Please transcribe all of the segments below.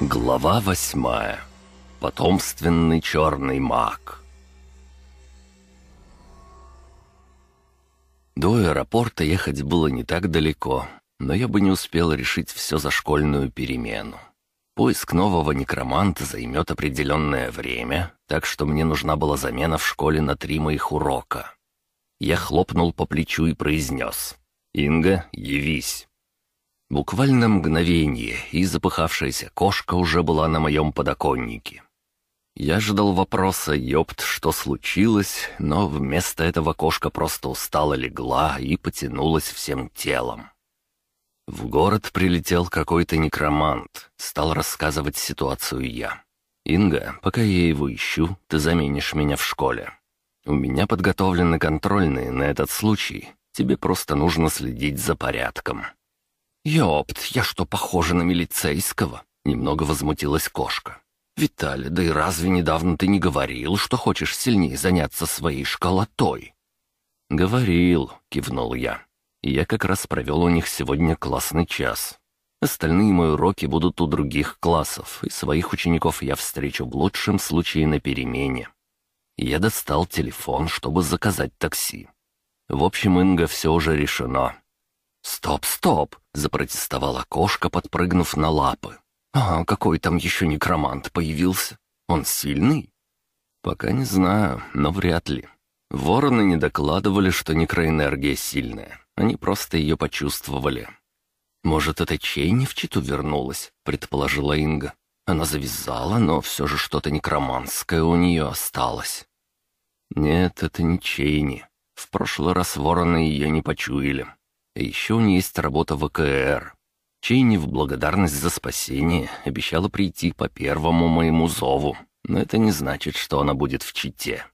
Глава восьмая. Потомственный черный маг. До аэропорта ехать было не так далеко, но я бы не успел решить все за школьную перемену. Поиск нового некроманта займет определенное время, так что мне нужна была замена в школе на три моих урока. Я хлопнул по плечу и произнес «Инга, явись». Буквально мгновение, и запыхавшаяся кошка уже была на моем подоконнике. Я ждал вопроса «Ёпт, что случилось?», но вместо этого кошка просто устало легла и потянулась всем телом. В город прилетел какой-то некромант. Стал рассказывать ситуацию я. «Инга, пока я его ищу, ты заменишь меня в школе. У меня подготовлены контрольные на этот случай. Тебе просто нужно следить за порядком». «Ёпт, я что, похожа на милицейского?» Немного возмутилась кошка. «Виталий, да и разве недавно ты не говорил, что хочешь сильнее заняться своей школотой?» «Говорил», — кивнул я. Я как раз провел у них сегодня классный час. Остальные мои уроки будут у других классов, и своих учеников я встречу в лучшем случае на перемене. Я достал телефон, чтобы заказать такси. В общем, Инга, все уже решено. «Стоп, стоп!» — запротестовала кошка, подпрыгнув на лапы. «А какой там еще некромант появился? Он сильный?» «Пока не знаю, но вряд ли. Вороны не докладывали, что некроэнергия сильная. Они просто ее почувствовали. «Может, это Чейни в Читу вернулась?» — предположила Инга. Она завязала, но все же что-то некроманское у нее осталось. «Нет, это не Чейни. В прошлый раз вороны ее не почуяли. А еще у нее есть работа в ВКР. Чейни в благодарность за спасение обещала прийти по первому моему зову, но это не значит, что она будет в Чите.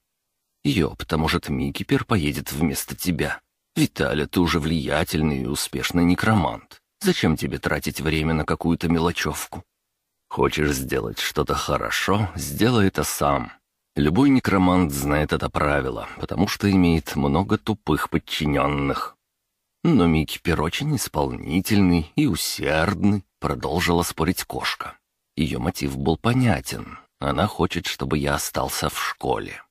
Ёпта, может, Микипер поедет вместо тебя?» «Виталя, ты уже влиятельный и успешный некромант. Зачем тебе тратить время на какую-то мелочевку? Хочешь сделать что-то хорошо, сделай это сам. Любой некромант знает это правило, потому что имеет много тупых подчиненных. Но Микипер очень исполнительный и усердный, продолжила спорить кошка. Ее мотив был понятен. Она хочет, чтобы я остался в школе.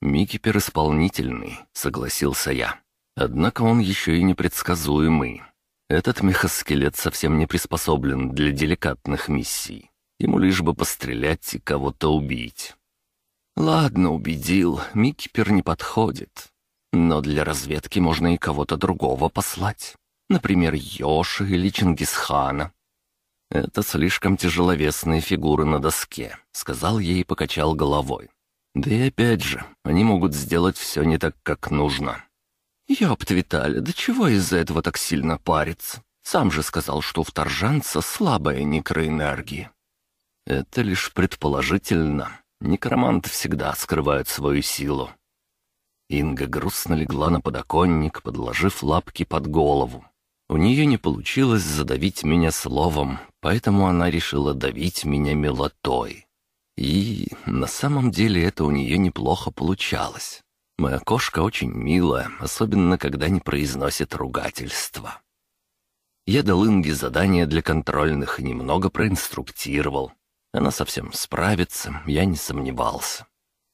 Микипер исполнительный, согласился я. Однако он еще и непредсказуемый. Этот мехоскелет совсем не приспособлен для деликатных миссий. Ему лишь бы пострелять и кого-то убить. Ладно, убедил, Микипер не подходит. Но для разведки можно и кого-то другого послать. Например, Йоши или Чингисхана. «Это слишком тяжеловесные фигуры на доске», — сказал ей и покачал головой. «Да и опять же, они могут сделать все не так, как нужно. «Ёпт, Виталя, да чего из-за этого так сильно париться? Сам же сказал, что у вторжанца слабая некроэнергия». «Это лишь предположительно. Некроманты всегда скрывают свою силу». Инга грустно легла на подоконник, подложив лапки под голову. У нее не получилось задавить меня словом, поэтому она решила давить меня милотой. И на самом деле это у нее неплохо получалось. Моя кошка очень милая, особенно когда не произносит ругательства. Я дал Инге задание для контрольных и немного проинструктировал. Она совсем справится, я не сомневался.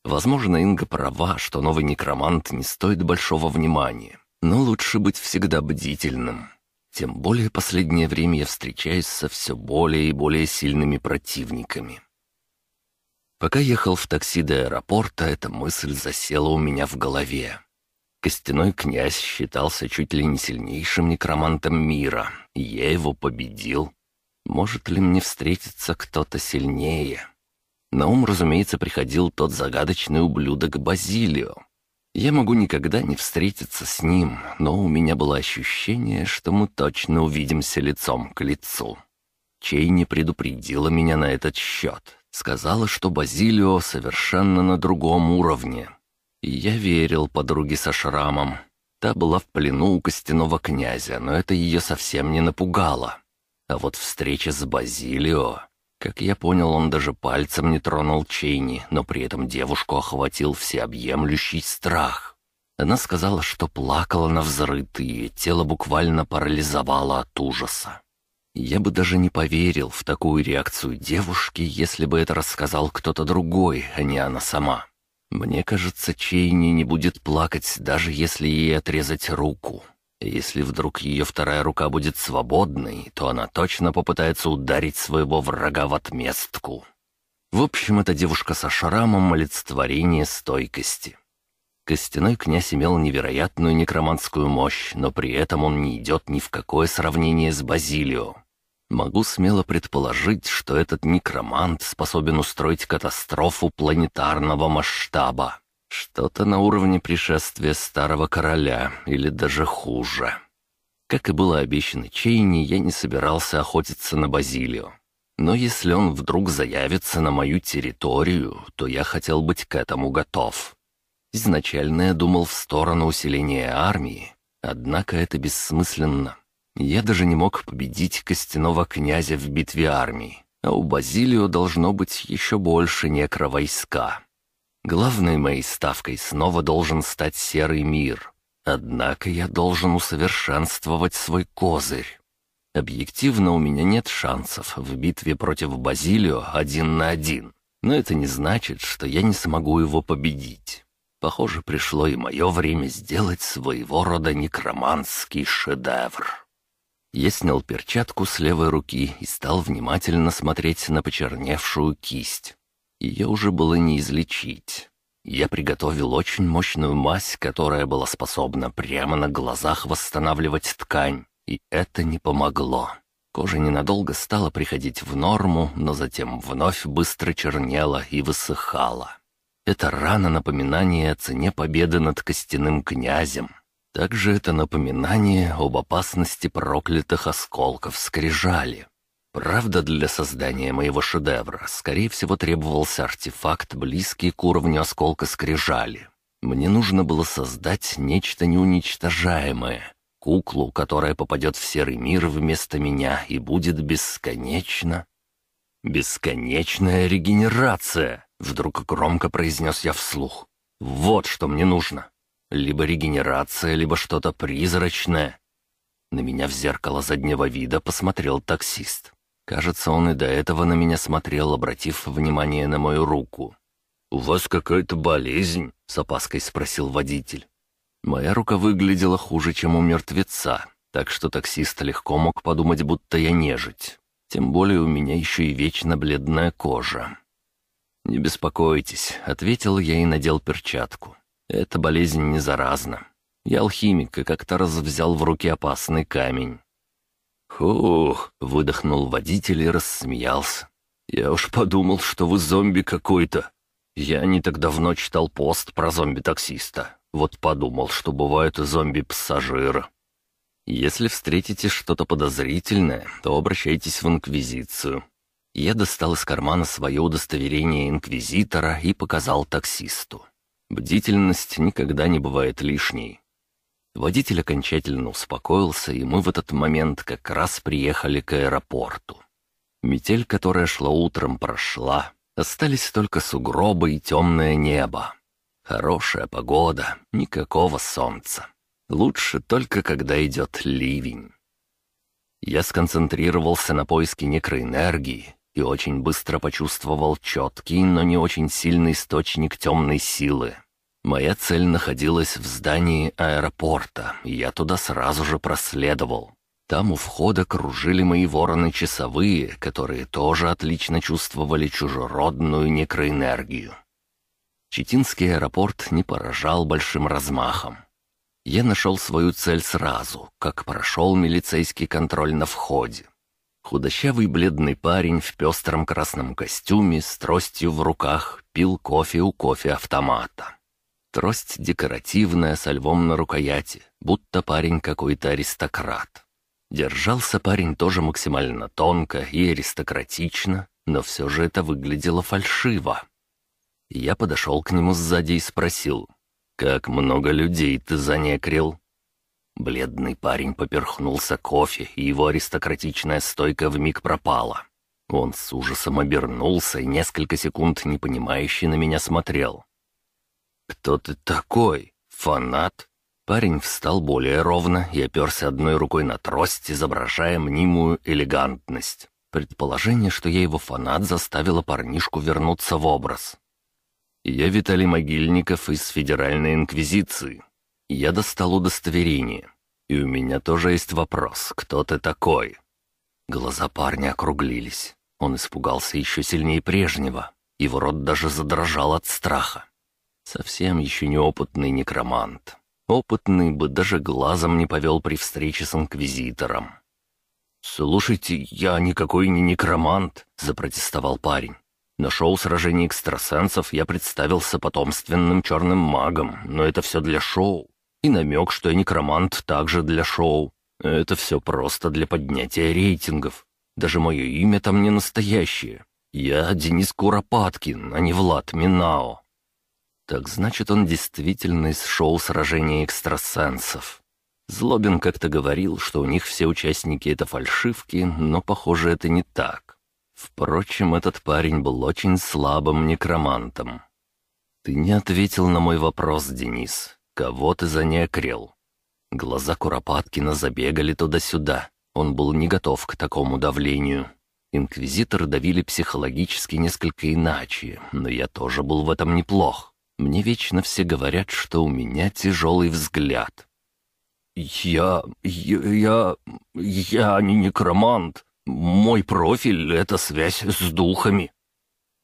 Возможно, Инга права, что новый некромант не стоит большого внимания, но лучше быть всегда бдительным. Тем более последнее время я встречаюсь со все более и более сильными противниками. Пока ехал в такси до аэропорта, эта мысль засела у меня в голове. Костяной князь считался чуть ли не сильнейшим некромантом мира, и я его победил. Может ли мне встретиться кто-то сильнее? На ум, разумеется, приходил тот загадочный ублюдок Базилио. Я могу никогда не встретиться с ним, но у меня было ощущение, что мы точно увидимся лицом к лицу. Чей не предупредила меня на этот счет, Сказала, что Базилио совершенно на другом уровне. И я верил подруге со шрамом. Та была в плену у костяного князя, но это ее совсем не напугало. А вот встреча с Базилио... Как я понял, он даже пальцем не тронул Чейни, но при этом девушку охватил всеобъемлющий страх. Она сказала, что плакала на взрыв, и тело буквально парализовало от ужаса. Я бы даже не поверил в такую реакцию девушки, если бы это рассказал кто-то другой, а не она сама. Мне кажется, Чейни не будет плакать, даже если ей отрезать руку. Если вдруг ее вторая рука будет свободной, то она точно попытается ударить своего врага в отместку. В общем, эта девушка со шрамом — олицетворение стойкости. Костяной князь имел невероятную некроманскую мощь, но при этом он не идет ни в какое сравнение с Базилио. Могу смело предположить, что этот некромант способен устроить катастрофу планетарного масштаба. Что-то на уровне пришествия старого короля, или даже хуже. Как и было обещано Чейни, я не собирался охотиться на Базилио. Но если он вдруг заявится на мою территорию, то я хотел быть к этому готов. Изначально я думал в сторону усиления армии, однако это бессмысленно. Я даже не мог победить костяного князя в битве армии, а у Базилио должно быть еще больше некровойска. Главной моей ставкой снова должен стать серый мир. Однако я должен усовершенствовать свой козырь. Объективно у меня нет шансов в битве против Базилио один на один, но это не значит, что я не смогу его победить. Похоже, пришло и мое время сделать своего рода некроманский шедевр. Я снял перчатку с левой руки и стал внимательно смотреть на почерневшую кисть. Ее уже было не излечить. Я приготовил очень мощную мазь, которая была способна прямо на глазах восстанавливать ткань, и это не помогло. Кожа ненадолго стала приходить в норму, но затем вновь быстро чернела и высыхала. Это рана напоминание о цене победы над костяным князем. Также это напоминание об опасности проклятых осколков скрижали. Правда, для создания моего шедевра, скорее всего, требовался артефакт, близкий к уровню осколка скрижали. Мне нужно было создать нечто неуничтожаемое, куклу, которая попадет в серый мир вместо меня и будет бесконечно... «Бесконечная регенерация!» — вдруг громко произнес я вслух. «Вот что мне нужно!» Либо регенерация, либо что-то призрачное. На меня в зеркало заднего вида посмотрел таксист. Кажется, он и до этого на меня смотрел, обратив внимание на мою руку. «У вас какая-то болезнь?» — с опаской спросил водитель. Моя рука выглядела хуже, чем у мертвеца, так что таксист легко мог подумать, будто я нежить. Тем более у меня еще и вечно бледная кожа. «Не беспокойтесь», — ответил я и надел перчатку. Эта болезнь не заразна. Я алхимик и как-то раз взял в руки опасный камень. «Хух!» — выдохнул водитель и рассмеялся. «Я уж подумал, что вы зомби какой-то. Я не так давно читал пост про зомби-таксиста. Вот подумал, что бывают и зомби-пассажиры. Если встретите что-то подозрительное, то обращайтесь в Инквизицию». Я достал из кармана свое удостоверение Инквизитора и показал таксисту. Бдительность никогда не бывает лишней. Водитель окончательно успокоился, и мы в этот момент как раз приехали к аэропорту. Метель, которая шла утром, прошла. Остались только сугробы и темное небо. Хорошая погода, никакого солнца. Лучше только, когда идет ливень. Я сконцентрировался на поиске некроэнергии и очень быстро почувствовал четкий, но не очень сильный источник темной силы. Моя цель находилась в здании аэропорта, и я туда сразу же проследовал. Там у входа кружили мои вороны-часовые, которые тоже отлично чувствовали чужеродную некроэнергию. Читинский аэропорт не поражал большим размахом. Я нашел свою цель сразу, как прошел милицейский контроль на входе. Худощавый бледный парень в пестром красном костюме с тростью в руках пил кофе у кофе-автомата. Трость декоративная, со львом на рукояти, будто парень какой-то аристократ. Держался парень тоже максимально тонко и аристократично, но все же это выглядело фальшиво. Я подошел к нему сзади и спросил, «Как много людей ты занекрил?» Бледный парень поперхнулся кофе, и его аристократичная стойка вмиг пропала. Он с ужасом обернулся и несколько секунд непонимающе на меня смотрел. «Кто ты такой? Фанат?» Парень встал более ровно и оперся одной рукой на трость, изображая мнимую элегантность. Предположение, что я его фанат, заставило парнишку вернуться в образ. «Я Виталий Могильников из Федеральной Инквизиции. Я достал удостоверение. И у меня тоже есть вопрос, кто ты такой?» Глаза парня округлились. Он испугался еще сильнее прежнего. Его рот даже задрожал от страха. Совсем еще неопытный некромант. Опытный бы даже глазом не повел при встрече с инквизитором. «Слушайте, я никакой не некромант», — запротестовал парень. «На шоу сражений экстрасенсов я представился потомственным черным магом, но это все для шоу. И намек, что я некромант, также для шоу. Это все просто для поднятия рейтингов. Даже мое имя там не настоящее. Я Денис Куропаткин, а не Влад Минао». Так значит, он действительно из шоу сражения экстрасенсов. Злобин как-то говорил, что у них все участники — это фальшивки, но, похоже, это не так. Впрочем, этот парень был очень слабым некромантом. «Ты не ответил на мой вопрос, Денис. Кого ты занекрил?» Глаза Куропаткина забегали туда-сюда. Он был не готов к такому давлению. Инквизиторы давили психологически несколько иначе, но я тоже был в этом неплох. Мне вечно все говорят, что у меня тяжелый взгляд. «Я... я... я не некромант. Мой профиль — это связь с духами».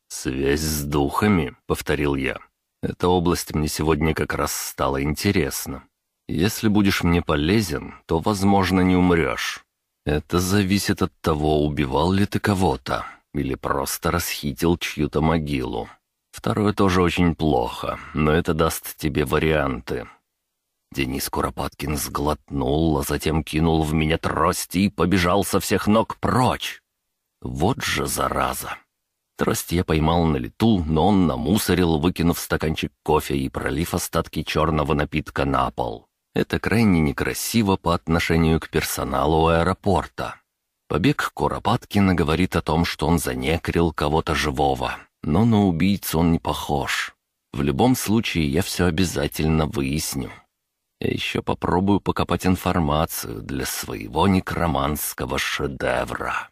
«Связь с духами», — повторил я. «Эта область мне сегодня как раз стала интересна. Если будешь мне полезен, то, возможно, не умрешь. Это зависит от того, убивал ли ты кого-то или просто расхитил чью-то могилу. Второе тоже очень плохо, но это даст тебе варианты. Денис Куропаткин сглотнул, а затем кинул в меня трость и побежал со всех ног прочь. Вот же зараза! Трость я поймал на лету, но он намусорил, выкинув стаканчик кофе и пролив остатки черного напитка на пол. Это крайне некрасиво по отношению к персоналу аэропорта. Побег Куропаткина говорит о том, что он занекрил кого-то живого, но на убийцу он не похож. В любом случае, я все обязательно выясню. Я еще попробую покопать информацию для своего некроманского шедевра.